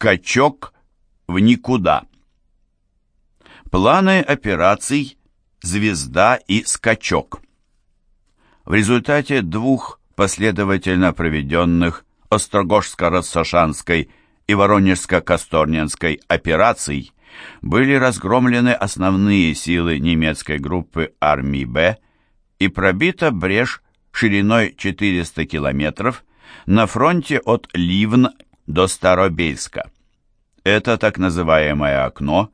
Скачок в никуда. Планы операций «Звезда» и «Скачок». В результате двух последовательно проведенных Острогожско-Рассошанской и Воронежско-Касторненской операций были разгромлены основные силы немецкой группы армии «Б» и пробита брешь шириной 400 километров на фронте от Ливн до Старобельска. Это так называемое окно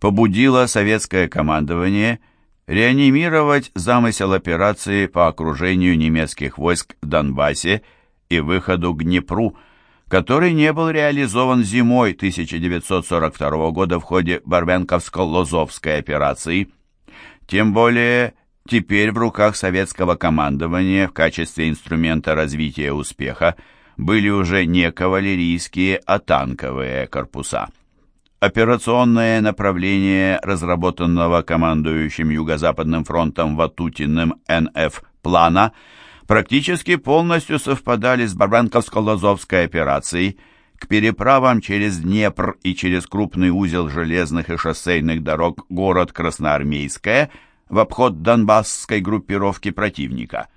побудило советское командование реанимировать замысел операции по окружению немецких войск в Донбассе и выходу к Днепру, который не был реализован зимой 1942 года в ходе Барвенковско-Лозовской операции. Тем более теперь в руках советского командования в качестве инструмента развития успеха были уже не кавалерийские, а танковые корпуса. Операционное направление разработанного командующим Юго-Западным фронтом Ватутиным НФ плана практически полностью совпадали с Барбанковско-Лазовской операцией. К переправам через Днепр и через крупный узел железных и шоссейных дорог город Красноармейская в обход Донбасской группировки противника –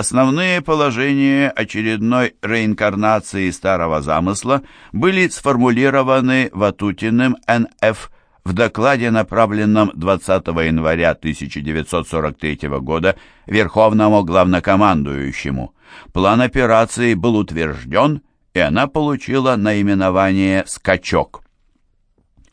Основные положения очередной реинкарнации старого замысла были сформулированы Ватутиным Н.Ф. в докладе, направленном 20 января 1943 года Верховному главнокомандующему. План операции был утвержден, и она получила наименование «Скачок».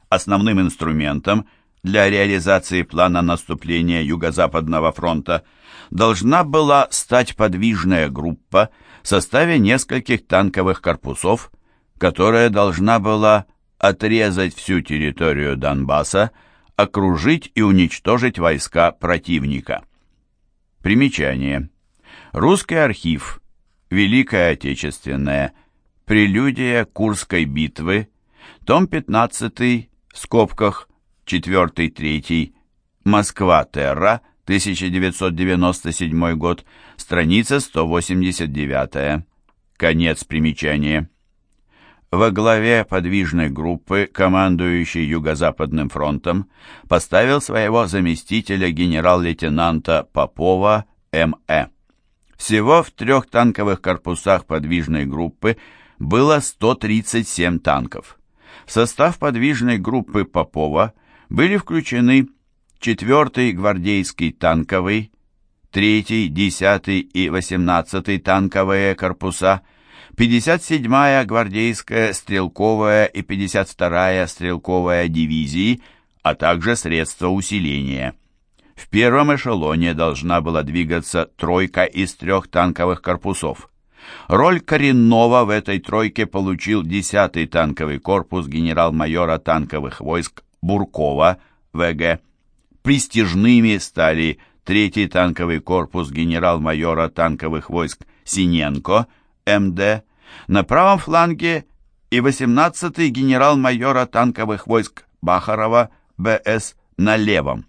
Основным инструментом для реализации плана наступления Юго-Западного фронта – должна была стать подвижная группа в составе нескольких танковых корпусов, которая должна была отрезать всю территорию Донбасса, окружить и уничтожить войска противника. Примечание. Русский архив. Великая Отечественная. Прелюдия Курской битвы. Том 15, в скобках, 4-3, Москва, Терра, 1997 год, страница 189. Конец примечания. Во главе подвижной группы, командующий Юго-Западным фронтом, поставил своего заместителя генерал-лейтенанта Попова М.Э. Всего в трех танковых корпусах подвижной группы было 137 танков. В состав подвижной группы Попова были включены 4-й гвардейский танковый, 3-й, 10-й и 18-й танковые корпуса, 57-я гвардейская стрелковая и 52-я стрелковая дивизии, а также средства усиления. В первом эшелоне должна была двигаться тройка из трех танковых корпусов. Роль коренного в этой тройке получил 10-й танковый корпус генерал-майора танковых войск Буркова, ВГ, Престижными стали третий танковый корпус генерал-майора танковых войск Синенко, МД, на правом фланге и 18-й генерал-майора танковых войск Бахарова, БС, на левом.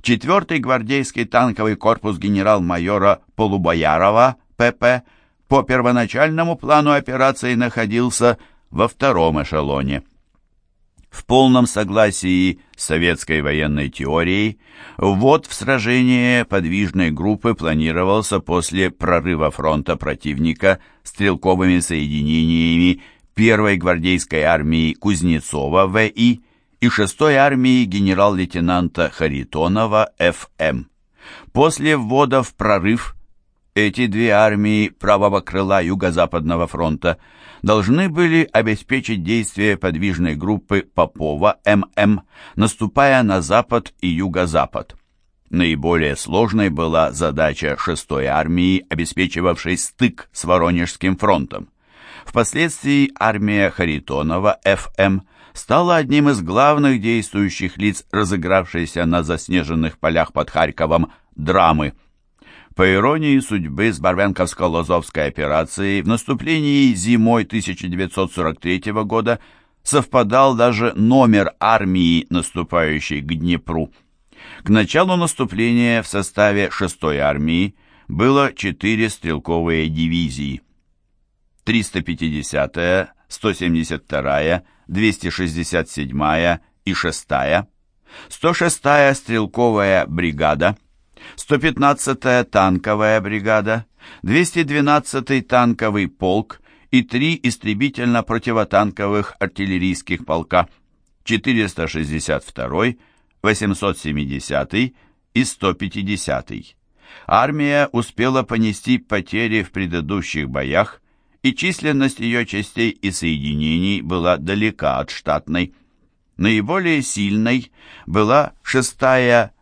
Четвертый гвардейский танковый корпус генерал-майора Полубоярова, ПП, по первоначальному плану операции находился во втором эшелоне. В полном согласии с советской военной теорией, ввод в сражение подвижной группы планировался после прорыва фронта противника стрелковыми соединениями 1-й гвардейской армии Кузнецова В.И. и 6-й армии генерал-лейтенанта Харитонова Ф.М. После ввода в прорыв эти две армии правого крыла Юго-Западного фронта – должны были обеспечить действия подвижной группы Попова ММ, наступая на запад и юго-запад. Наиболее сложной была задача 6-й армии, обеспечивавшей стык с Воронежским фронтом. Впоследствии армия Харитонова ФМ стала одним из главных действующих лиц разыгравшейся на заснеженных полях под Харьковом драмы – по иронии судьбы с Барвенковско-Лозовской операцией в наступлении зимой 1943 года совпадал даже номер армии, наступающей к Днепру. К началу наступления в составе 6-й армии было 4 стрелковые дивизии. 350-я, 172-я, 267-я и 6-я, 106-я стрелковая бригада, 115-я танковая бригада, 212-й танковый полк и три истребительно-противотанковых артиллерийских полка, 462-й, 870-й и 150-й. Армия успела понести потери в предыдущих боях, и численность ее частей и соединений была далека от штатной. Наиболее сильной была шестая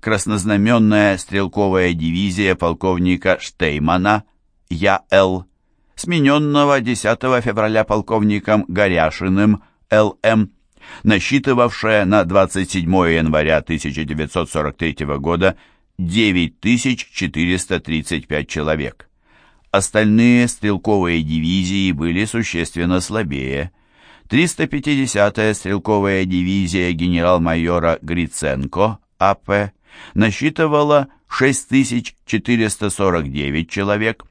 краснознаменная стрелковая дивизия полковника Штеймана Я.Л., смененного 10 февраля полковником Горяшиным Л.М., насчитывавшая на 27 января 1943 года 9435 человек. Остальные стрелковые дивизии были существенно слабее. 350-я стрелковая дивизия генерал-майора Гриценко А.П. насчитывала 6449 человек,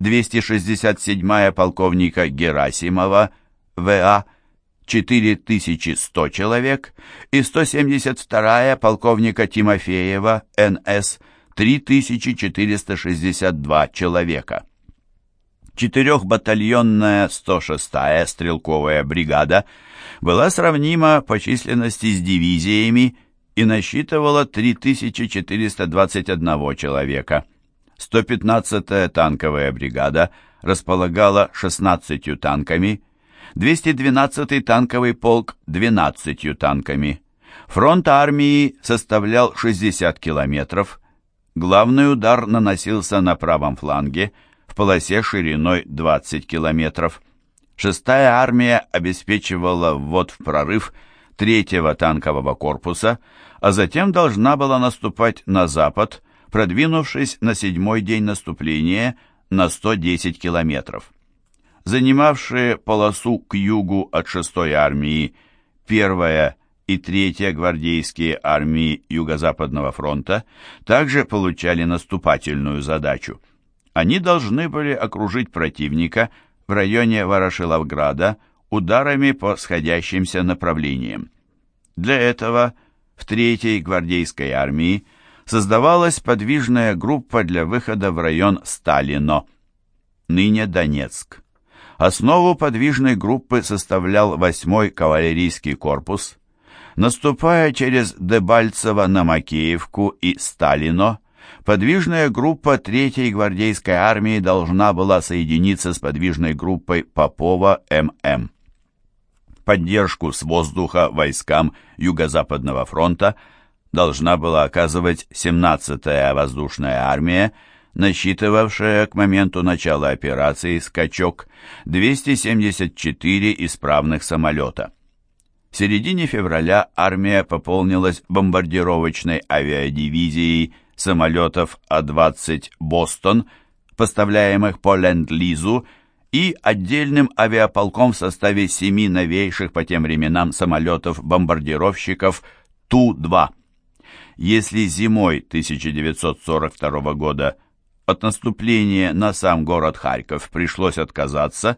267-я полковника Герасимова В.А. 4100 человек и 172-я полковника Тимофеева Н.С. 3462 человека. Четырехбатальонная 106-я стрелковая бригада была сравнима по численности с дивизиями и насчитывала 3421 человека. 115-я танковая бригада располагала 16 танками, 212-й танковый полк 12 танками. Фронт армии составлял 60 километров. Главный удар наносился на правом фланге в полосе шириной 20 километров. Шестая армия обеспечивала ввод в прорыв третьего танкового корпуса, а затем должна была наступать на запад, продвинувшись на седьмой день наступления на 110 километров занимавшие полосу к югу от 6-й армии 1-я и 3-я гвардейские армии Юго-Западного фронта также получали наступательную задачу. Они должны были окружить противника в районе Ворошиловграда ударами по сходящимся направлениям. Для этого в 3-й гвардейской армии создавалась подвижная группа для выхода в район Сталино, ныне Донецк. Основу подвижной группы составлял 8-й кавалерийский корпус. Наступая через Дебальцево на Макеевку и Сталино, подвижная группа 3-й гвардейской армии должна была соединиться с подвижной группой Попова ММ. Поддержку с воздуха войскам Юго-Западного фронта должна была оказывать 17-я воздушная армия, насчитывавшая к моменту начала операции «Скачок» 274 исправных самолета. В середине февраля армия пополнилась бомбардировочной авиадивизией самолетов А-20 «Бостон», поставляемых по Ленд-Лизу, и отдельным авиаполком в составе семи новейших по тем временам самолетов-бомбардировщиков Ту-2. Если зимой 1942 года от наступления на сам город Харьков пришлось отказаться,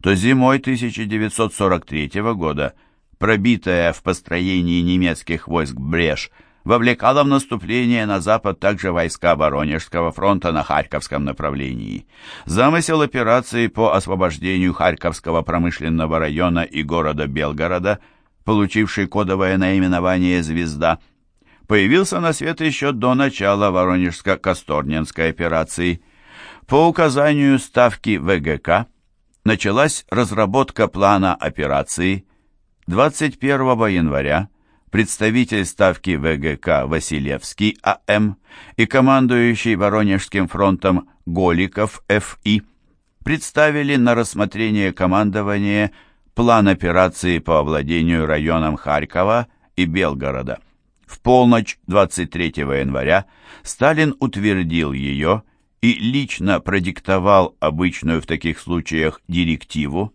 то зимой 1943 года пробитая в построении немецких войск брешь вовлекала в наступление на запад также войска Воронежского фронта на Харьковском направлении. Замысел операции по освобождению Харьковского промышленного района и города Белгорода, получивший кодовое наименование «Звезда», появился на свет еще до начала Воронежско-Касторненской операции. По указанию Ставки ВГК началась разработка плана операции. 21 января представитель Ставки ВГК Василевский А.М. и командующий Воронежским фронтом Голиков Ф.И. представили на рассмотрение командования план операции по овладению районом Харькова и Белгорода. В полночь 23 января Сталин утвердил ее и лично продиктовал обычную в таких случаях директиву.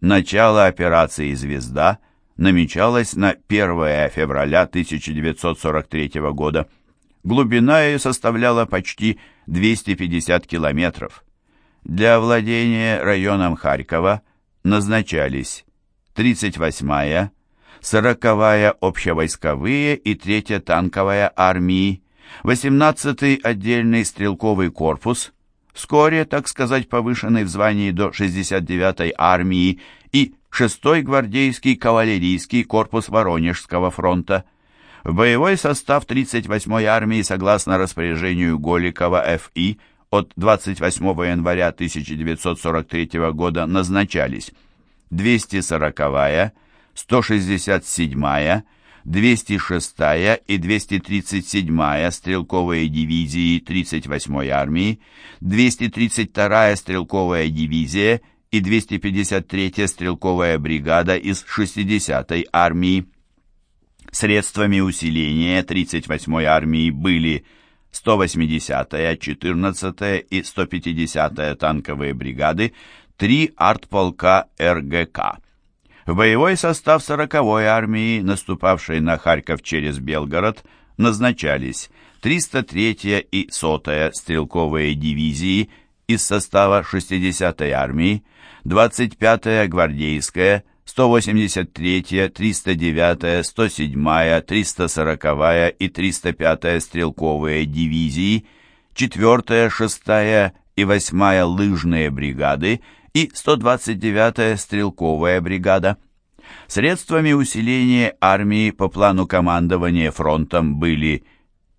Начало операции «Звезда» намечалось на 1 февраля 1943 года. Глубина ее составляла почти 250 километров. Для овладения районом Харькова назначались 38-я, 40-я общевойсковые и 3-я танковая армии, 18-й отдельный стрелковый корпус, вскоре, так сказать, повышенный в звании до 69-й армии 6-й гвардейский кавалерийский корпус Воронежского фронта. В боевой состав 38-й армии, согласно распоряжению Голикова Ф.И., от 28 января 1943 года назначались 240-я, 167-я, 206-я и 237-я стрелковые дивизии 38-й армии, 232-я стрелковая дивизия и 253-я стрелковая бригада из 60-й армии. Средствами усиления 38-й армии были 180-я, 14-я и 150-я танковые бригады, три артполка РГК. В боевой состав 40-й армии, наступавшей на Харьков через Белгород, назначались 303-я и 100-я стрелковые дивизии из состава 60-й армии, 25-я гвардейская, 183-я, 309-я, 107-я, 340-я и 305-я стрелковые дивизии, 4-я, 6-я и 8-я лыжные бригады и 129-я стрелковая бригада. Средствами усиления армии по плану командования фронтом были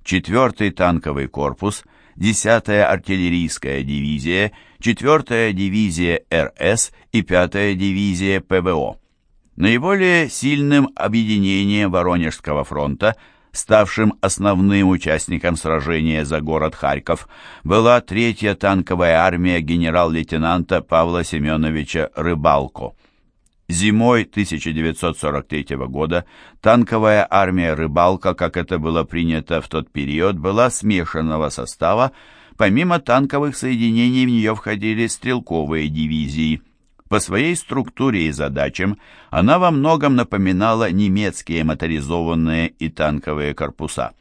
4-й танковый корпус, 10-я артиллерийская дивизия, 4-я дивизия РС и 5-я дивизия ПВО. Наиболее сильным объединением Воронежского фронта, ставшим основным участником сражения за город Харьков, была третья танковая армия генерал-лейтенанта Павла Семеновича Рыбалко. Зимой 1943 года танковая армия «Рыбалка», как это было принято в тот период, была смешанного состава, помимо танковых соединений в нее входили стрелковые дивизии – по своей структуре и задачам она во многом напоминала немецкие моторизованные и танковые корпуса.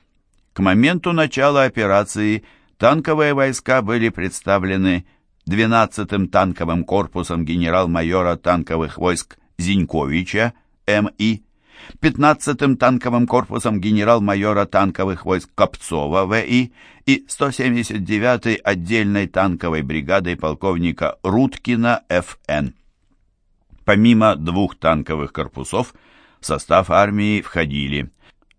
К моменту начала операции танковые войска были представлены 12-м танковым корпусом генерал-майора танковых войск Зиньковича, М.И., 15-м танковым корпусом генерал-майора танковых войск Копцова В.И. и 179-й отдельной танковой бригадой полковника Руткина Ф.Н. Помимо двух танковых корпусов, в состав армии входили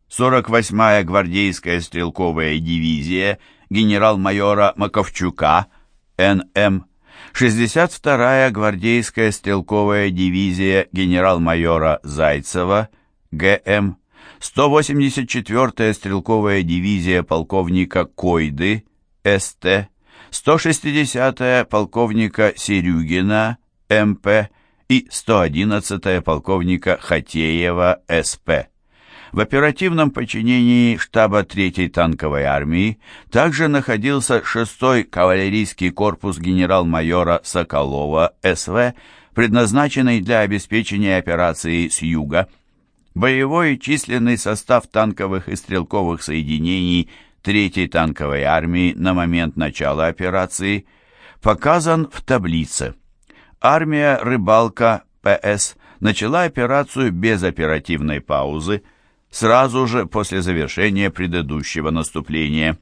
48-я гвардейская стрелковая дивизия генерал-майора Маковчука, НМ, 62-я гвардейская стрелковая дивизия генерал-майора Зайцева, ГМ, 184-я стрелковая дивизия полковника Койды, СТ, 160-я полковника Серюгина, МП, и 111-я полковника Хатеева СП. В оперативном подчинении штаба 3-й танковой армии также находился 6-й кавалерийский корпус генерал-майора Соколова СВ, предназначенный для обеспечения операции с юга. Боевой численный состав танковых и стрелковых соединений 3-й танковой армии на момент начала операции показан в таблице. Армия «Рыбалка» ПС начала операцию без оперативной паузы, сразу же после завершения предыдущего наступления.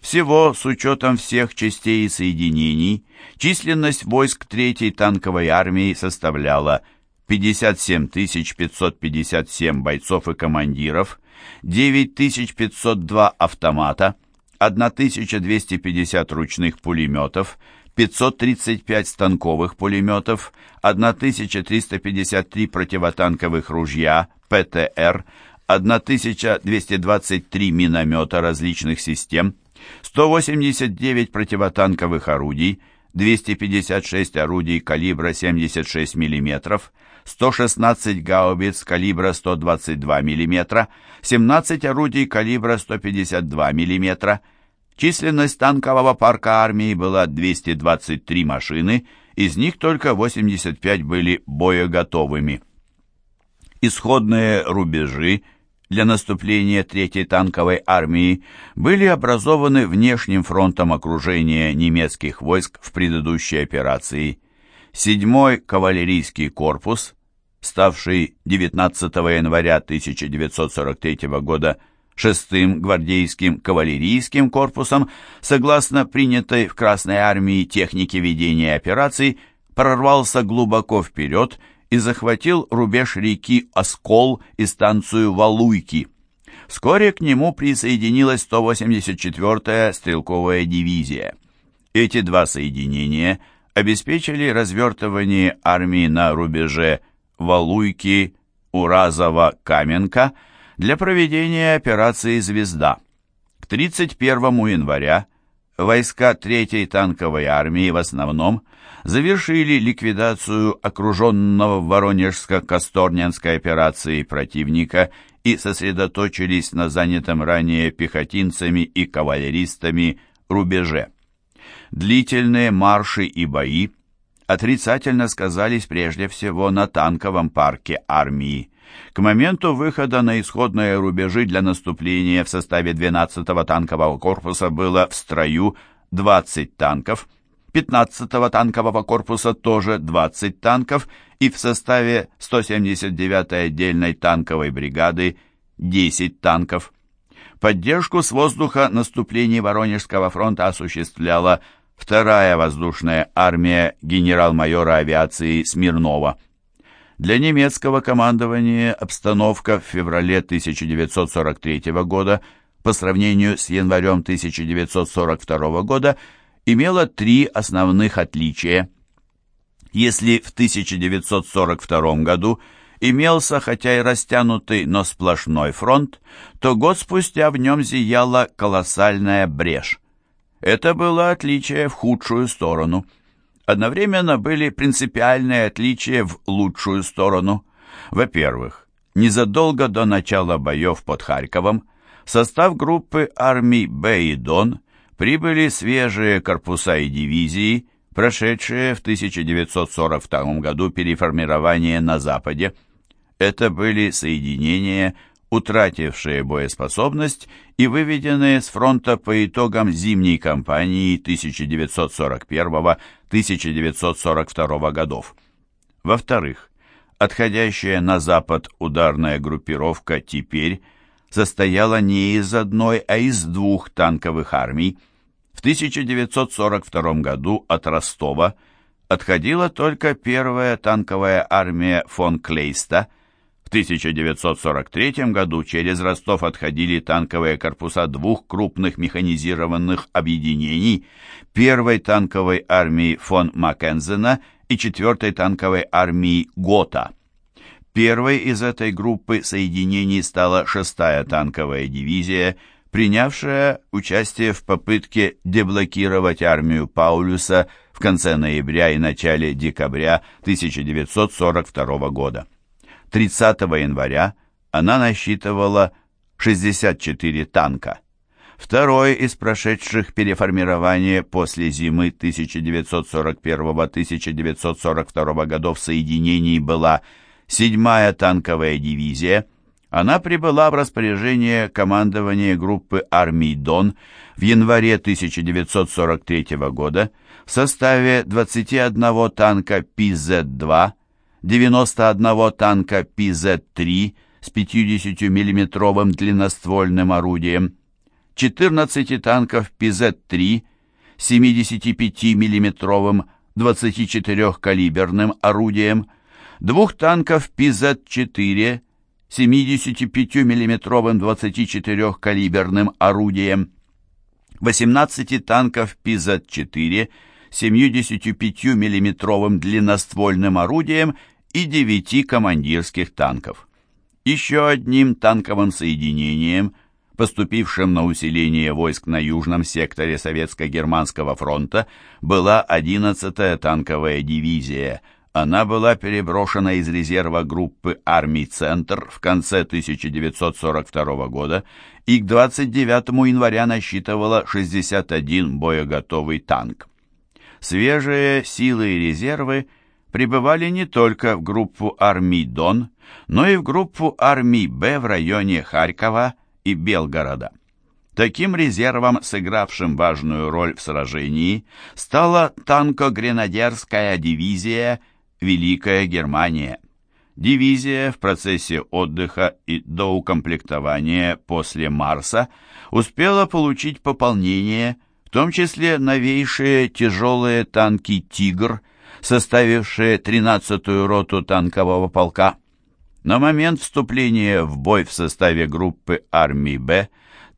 Всего, с учетом всех частей и соединений, численность войск 3-й танковой армии составляла 57 557 бойцов и командиров, 9502 автомата, 1250 ручных пулеметов, 535 станковых пулеметов, 1353 противотанковых ружья ПТР, 1223 миномета различных систем, 189 противотанковых орудий, 256 орудий калибра 76 мм, 116 гаубиц калибра 122 мм, 17 орудий калибра 152 мм, Численность танкового парка армии была 223 машины, из них только 85 были боеготовыми. Исходные рубежи для наступления Третьей танковой армии были образованы внешним фронтом окружения немецких войск в предыдущей операции. 7-й кавалерийский корпус, ставший 19 января 1943 года шестым гвардейским кавалерийским корпусом, согласно принятой в Красной армии технике ведения операций, прорвался глубоко вперед и захватил рубеж реки Оскол и станцию Валуйки. Вскоре к нему присоединилась 184-я стрелковая дивизия. Эти два соединения обеспечили развертывание армии на рубеже Валуйки, Уразова, Каменка для проведения операции «Звезда». К 31 января войска 3-й танковой армии в основном завершили ликвидацию окруженного в Воронежско-Косторнянской операции противника и сосредоточились на занятом ранее пехотинцами и кавалеристами рубеже. Длительные марши и бои отрицательно сказались прежде всего на танковом парке армии. К моменту выхода на исходные рубежи для наступления в составе 12-го танкового корпуса было в строю 20 танков, 15-го танкового корпуса тоже 20 танков и в составе 179-й отдельной танковой бригады 10 танков. Поддержку с воздуха наступлений Воронежского фронта осуществляла вторая воздушная армия генерал-майора авиации Смирнова. Для немецкого командования обстановка в феврале 1943 года по сравнению с январем 1942 года имела три основных отличия. Если в 1942 году имелся хотя и растянутый, но сплошной фронт, то год спустя в нем зияла колоссальная брешь. Это было отличие в худшую сторону. Одновременно были принципиальные отличия в лучшую сторону. Во-первых, незадолго до начала боев под Харьковом в состав группы армий Б и Дон прибыли свежие корпуса и дивизии, прошедшие в 1942 году переформирование на Западе. Это были соединения утратившие боеспособность и выведенные с фронта по итогам зимней кампании 1941-1942 годов. Во-вторых, отходящая на запад ударная группировка теперь состояла не из одной, а из двух танковых армий. В 1942 году от Ростова отходила только первая танковая армия фон Клейста – 1943 году через Ростов отходили танковые корпуса двух крупных механизированных объединений первой танковой армии фон Маккензена и четвертой танковой армии Гота. Первой из этой группы соединений стала шестая танковая дивизия, принявшая участие в попытке деблокировать армию Паулюса в конце ноября и начале декабря 1942 года. 30 января она насчитывала 64 танка. Второй из прошедших переформирование после зимы 1941-1942 годов соединений была 7-я танковая дивизия. Она прибыла в распоряжение командования группы армий Дон в январе 1943 года в составе 21 танка ПЗ-2, 91 танка ПЗ-3 с 50 миллиметровым длинноствольным орудием, 14 танков ПЗ-3 с 75 миллиметровым 24-калиберным орудием, двух танков ПЗ-4 75 миллиметровым 24-калиберным орудием, 18 танков ПЗ-4 75 миллиметровым длинноствольным орудием и девяти командирских танков. Еще одним танковым соединением, поступившим на усиление войск на южном секторе Советско-Германского фронта, была 11-я танковая дивизия. Она была переброшена из резерва группы армий «Центр» в конце 1942 года и к 29 января насчитывала 61 боеготовый танк. Свежие силы и резервы – прибывали не только в группу армий Дон, но и в группу армий Б в районе Харькова и Белгорода. Таким резервом, сыгравшим важную роль в сражении, стала танко-гренадерская дивизия «Великая Германия». дивизия в процессе отдыха и доукомплектования после Марса успела получить пополнение, в том числе новейшие тяжелые танки «Тигр», составившие 13-ю роту танкового полка. На момент вступления в бой в составе группы армии «Б»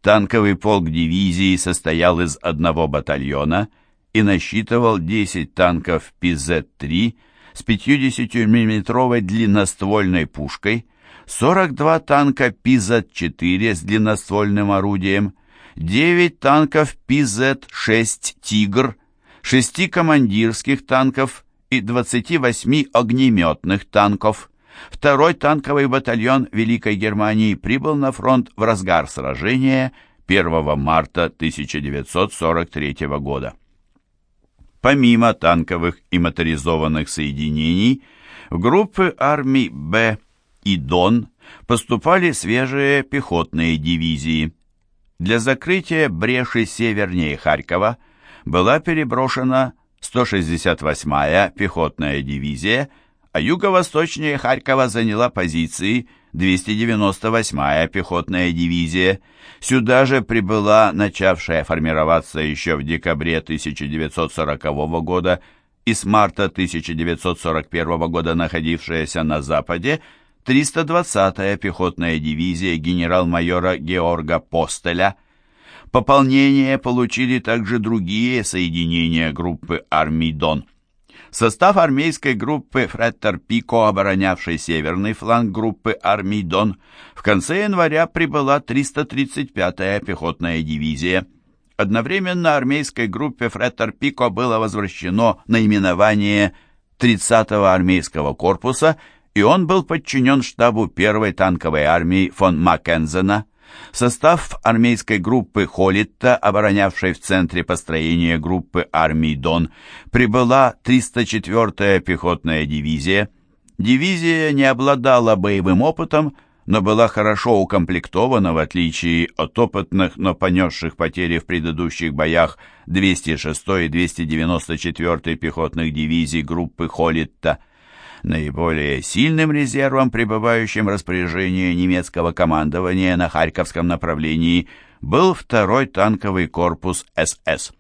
танковый полк дивизии состоял из одного батальона и насчитывал 10 танков ПЗ-3 с 50-мм длинноствольной пушкой, 42 танка ПЗ-4 с длинноствольным орудием, 9 танков ПЗ-6 «Тигр», 6 командирских танков и 28 огнеметных танков. Второй танковый батальон Великой Германии прибыл на фронт в разгар сражения 1 марта 1943 года. Помимо танковых и моторизованных соединений, в группы армий «Б» и «Дон» поступали свежие пехотные дивизии. Для закрытия бреши севернее Харькова была переброшена 168-я пехотная дивизия, а юго-восточнее Харькова заняла позиции 298-я пехотная дивизия. Сюда же прибыла начавшая формироваться еще в декабре 1940 года и с марта 1941 года находившаяся на западе 320-я пехотная дивизия генерал-майора Георга Постеля. Пополнение получили также другие соединения группы армий Дон. Состав армейской группы Фреттер Пико, оборонявшей северный фланг группы армий Дон, в конце января прибыла 335-я пехотная дивизия. Одновременно армейской группе Фреттер Пико было возвращено наименование 30-го армейского корпуса, и он был подчинен штабу 1-й танковой армии фон Маккензена. Состав армейской группы Холлитта, оборонявшей в центре построения группы армий Дон, прибыла 304-я пехотная дивизия. Дивизия не обладала боевым опытом, но была хорошо укомплектована, в отличие от опытных, но понесших потери в предыдущих боях 206-й и 294-й пехотных дивизий группы Холлитта. Наиболее сильным резервом, пребывающим в распоряжении немецкого командования на Харьковском направлении, был второй танковый корпус СС.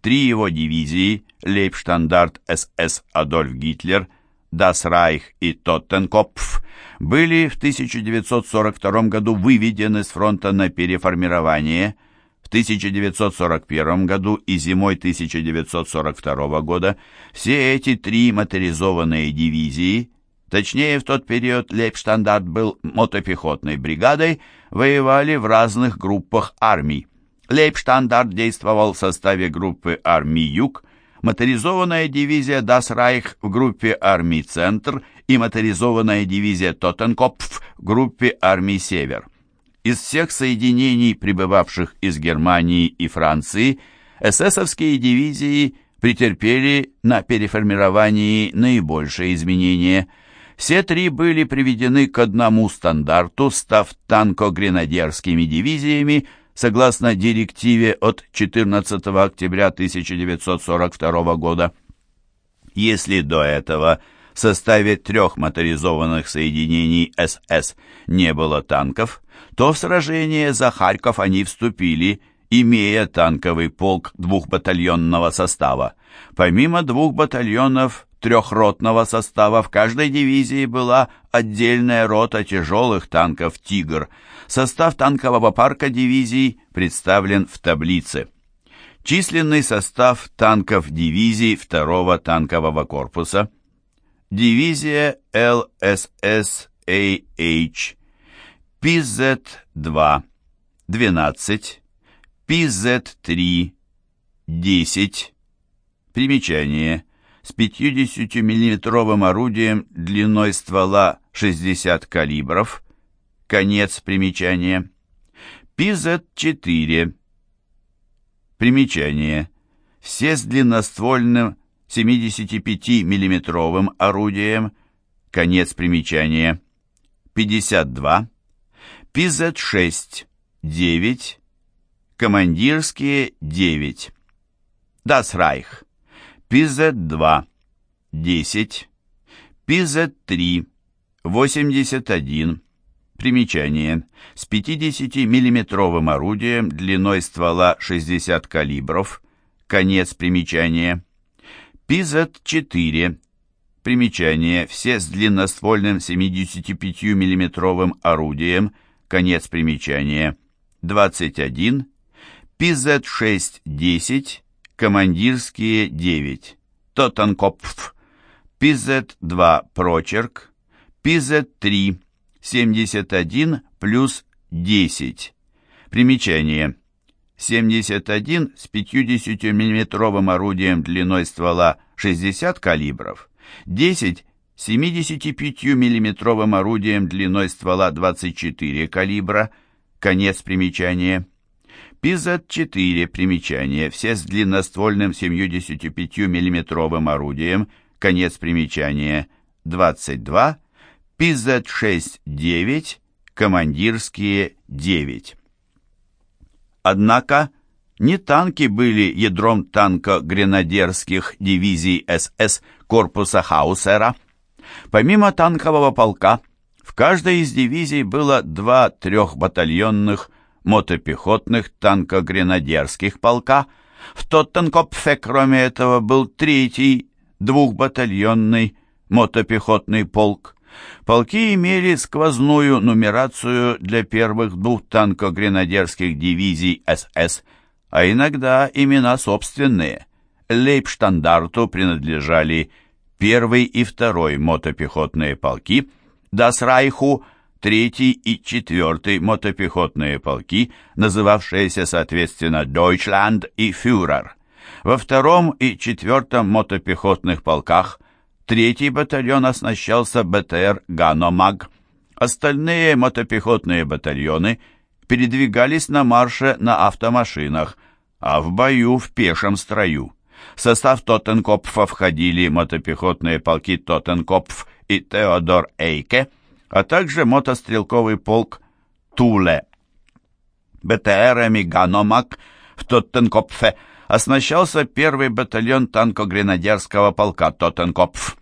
Три его дивизии, Лейбштандарт СС Адольф Гитлер, Das Reich и Тоттенкопф, были в 1942 году выведены с фронта на переформирование – 1941 году и зимой 1942 года все эти три моторизованные дивизии, точнее в тот период Лейбштандарт был мотопехотной бригадой, воевали в разных группах армий. Лейбштандарт действовал в составе группы армий Юг, моторизованная дивизия Das Reich в группе армий Центр и моторизованная дивизия Тоттенкопф в группе армий Север. Из всех соединений, прибывавших из Германии и Франции, эсэсовские дивизии претерпели на переформировании наибольшие изменения. Все три были приведены к одному стандарту, став танко-гренадерскими дивизиями, согласно директиве от 14 октября 1942 года. Если до этого в составе трех моторизованных соединений СС не было танков, то в сражение за Харьков они вступили, имея танковый полк двухбатальонного состава. Помимо двух батальонов трехротного состава в каждой дивизии была отдельная рота тяжелых танков «Тигр». Состав танкового парка дивизий представлен в таблице. Численный состав танков дивизий второго танкового корпуса. Дивизия ЛСС-АH PZ2 12, PZ3 10. Примечание. С 50-миллиметровым орудием длиной ствола 60 калибров. Конец примечания. PZ4. Примечание. Все с длинноствольным 75-миллиметровым орудием. Конец примечания. 52. ПЗ-6 – 9, командирские – 9. Das Reich. ПЗ-2 – 10, ПЗ-3 81. Примечание. С 50-миллиметровым орудием длиной ствола 60 калибров. Конец примечания. ПИЗет-4. Примечание. Все с длинноствольным 75 миллиметровым орудием. Конец примечания. 21. ПИЗет-6-10. Командирские 9. Тоттенкопф. ПИЗет-2 прочерк. ПИЗет-3 71 плюс 10. Примечание. 71 с 50 миллиметровым орудием длиной ствола 60 калибров, 10 с 75 миллиметровым орудием длиной ствола 24 калибра, конец примечания. ПИЗет-4 примечание, все с длинноствольным 75 миллиметровым орудием, конец примечания, 22 ПЗ-6-9, командирские 9. Однако не танки были ядром танко-гренадерских дивизий СС корпуса Хаусера. Помимо танкового полка, в каждой из дивизий было два трехбатальонных мотопехотных танко-гренадерских полка. В Тоттенкопфе, кроме этого, был третий двухбатальонный мотопехотный полк. Полки имели сквозную нумерацию для первых двух танко-гренадерских дивизий СС, а иногда имена собственные. Лейбштандарту принадлежали первый и второй мотопехотные полки, Дасрайху третий и четвертый мотопехотные полки, называвшиеся соответственно Deutschland и Фюрер. Во втором и четвертом мотопехотных полках – Третий батальон оснащался БТР «Ганомаг». Остальные мотопехотные батальоны передвигались на марше на автомашинах, а в бою в пешем строю. В состав Тоттенкопфа входили мотопехотные полки Тоттенкопф и Теодор Эйке, а также мотострелковый полк Туле. БТРами «Ганомаг» в Тоттенкопфе оснащался первый батальон танко-гренадерского полка Тоттенкопф.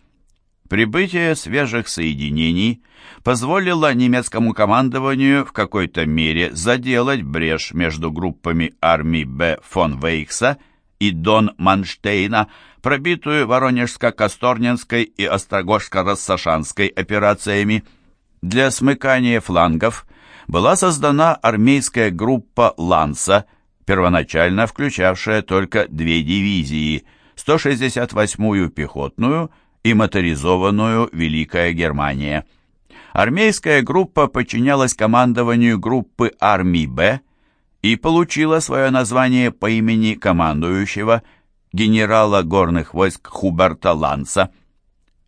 Прибытие свежих соединений позволило немецкому командованию в какой-то мере заделать брешь между группами армий Б. фон Вейхса и Дон Манштейна, пробитую Воронежско-Касторненской и Острогожско-Рассашанской операциями. Для смыкания флангов была создана армейская группа «Ланса», первоначально включавшая только две дивизии – 168-ю пехотную – и моторизованную Великая Германия. Армейская группа подчинялась командованию группы армий «Б» и получила свое название по имени командующего генерала горных войск Хуберта Ланца.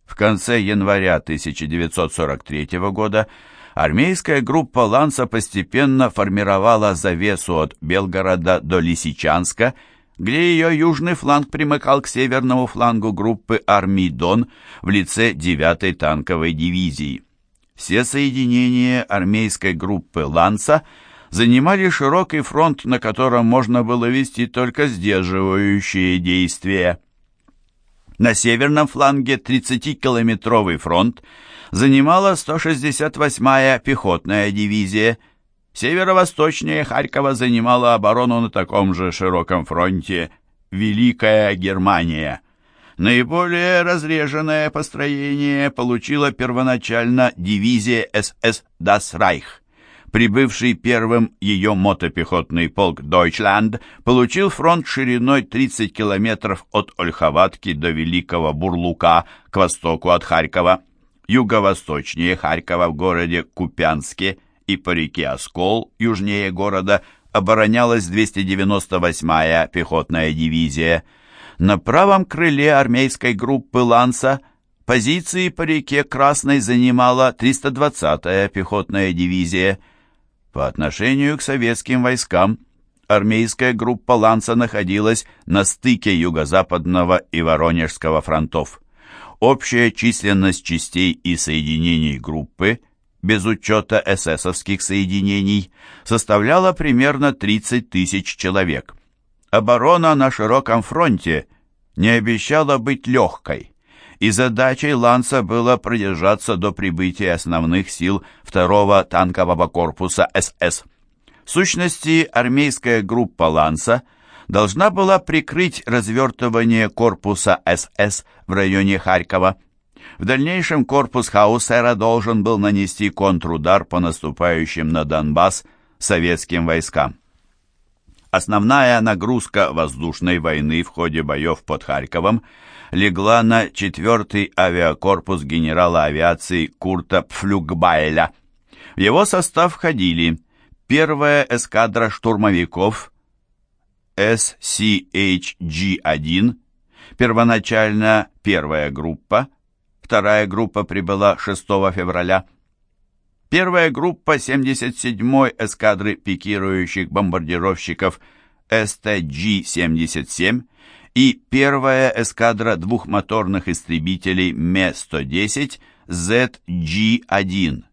В конце января 1943 года армейская группа Ланца постепенно формировала завесу от Белгорода до Лисичанска – где ее южный фланг примыкал к северному флангу группы армий Дон в лице 9-й танковой дивизии. Все соединения армейской группы «Ланца» занимали широкий фронт, на котором можно было вести только сдерживающие действия. На северном фланге 30-километровый фронт занимала 168-я пехотная дивизия – Северо-восточнее Харькова занимала оборону на таком же широком фронте Великая Германия. Наиболее разреженное построение получила первоначально дивизия СС «Das Reich». Прибывший первым ее мотопехотный полк «Дойчланд» получил фронт шириной 30 километров от Ольховатки до Великого Бурлука к востоку от Харькова. Юго-восточнее Харькова в городе Купянске – и по реке Оскол, южнее города, оборонялась 298-я пехотная дивизия. На правом крыле армейской группы «Ланса» позиции по реке Красной занимала 320-я пехотная дивизия. По отношению к советским войскам армейская группа «Ланса» находилась на стыке Юго-Западного и Воронежского фронтов. Общая численность частей и соединений группы – без учета эсэсовских соединений, составляла примерно 30 тысяч человек. Оборона на широком фронте не обещала быть легкой. и задачей Ланса было продержаться до прибытия основных сил второго танкового корпуса СС. В сущности, армейская группа Ланса должна была прикрыть развертывание корпуса СС в районе Харькова. В дальнейшем корпус Хаусера должен был нанести контрудар по наступающим на Донбасс советским войскам. Основная нагрузка воздушной войны в ходе боев под Харьковом легла на 4-й авиакорпус генерала авиации Курта Пфлюгбайля. В его состав входили первая эскадра штурмовиков SCHG-1, первоначально первая группа, вторая группа прибыла 6 февраля, первая группа 77-й эскадры пикирующих бомбардировщиков STG-77 и первая эскадра двухмоторных истребителей Ме-110 ZG-1.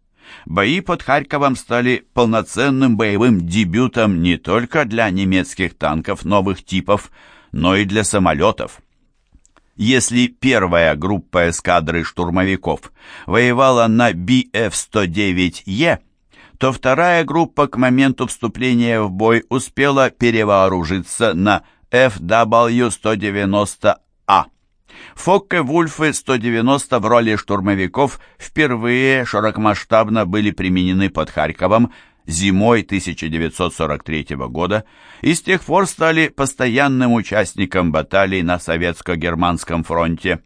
Бои под Харьковом стали полноценным боевым дебютом не только для немецких танков новых типов, но и для самолетов. Если первая группа эскадры штурмовиков воевала на BF-109E, то вторая группа к моменту вступления в бой успела перевооружиться на FW-190А. Фокке-Вульфы 190 в роли штурмовиков впервые широкомасштабно были применены под Харьковом зимой 1943 года и с тех пор стали постоянным участником баталий на Советско-Германском фронте.